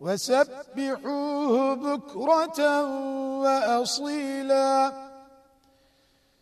وسبحوه بكرة وأصيلا.